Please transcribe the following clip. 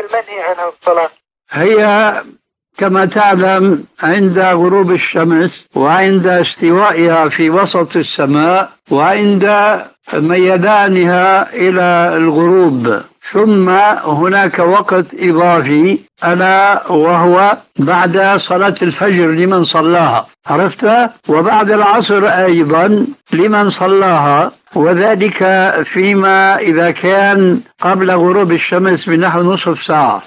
المنهي عنها الصلاة. هي كما تعلم عند غروب الشمس وعند استوائها في وسط السماء وعند ميلانها إلى الغروب. ثم هناك وقت إضافي ألا وهو بعد صلاة الفجر لمن صلاها. عرفت؟ وبعد العصر أيضا لمن صلاها. وذلك فيما إذا كان قبل غروب الشمس بنحو نصف ساعة.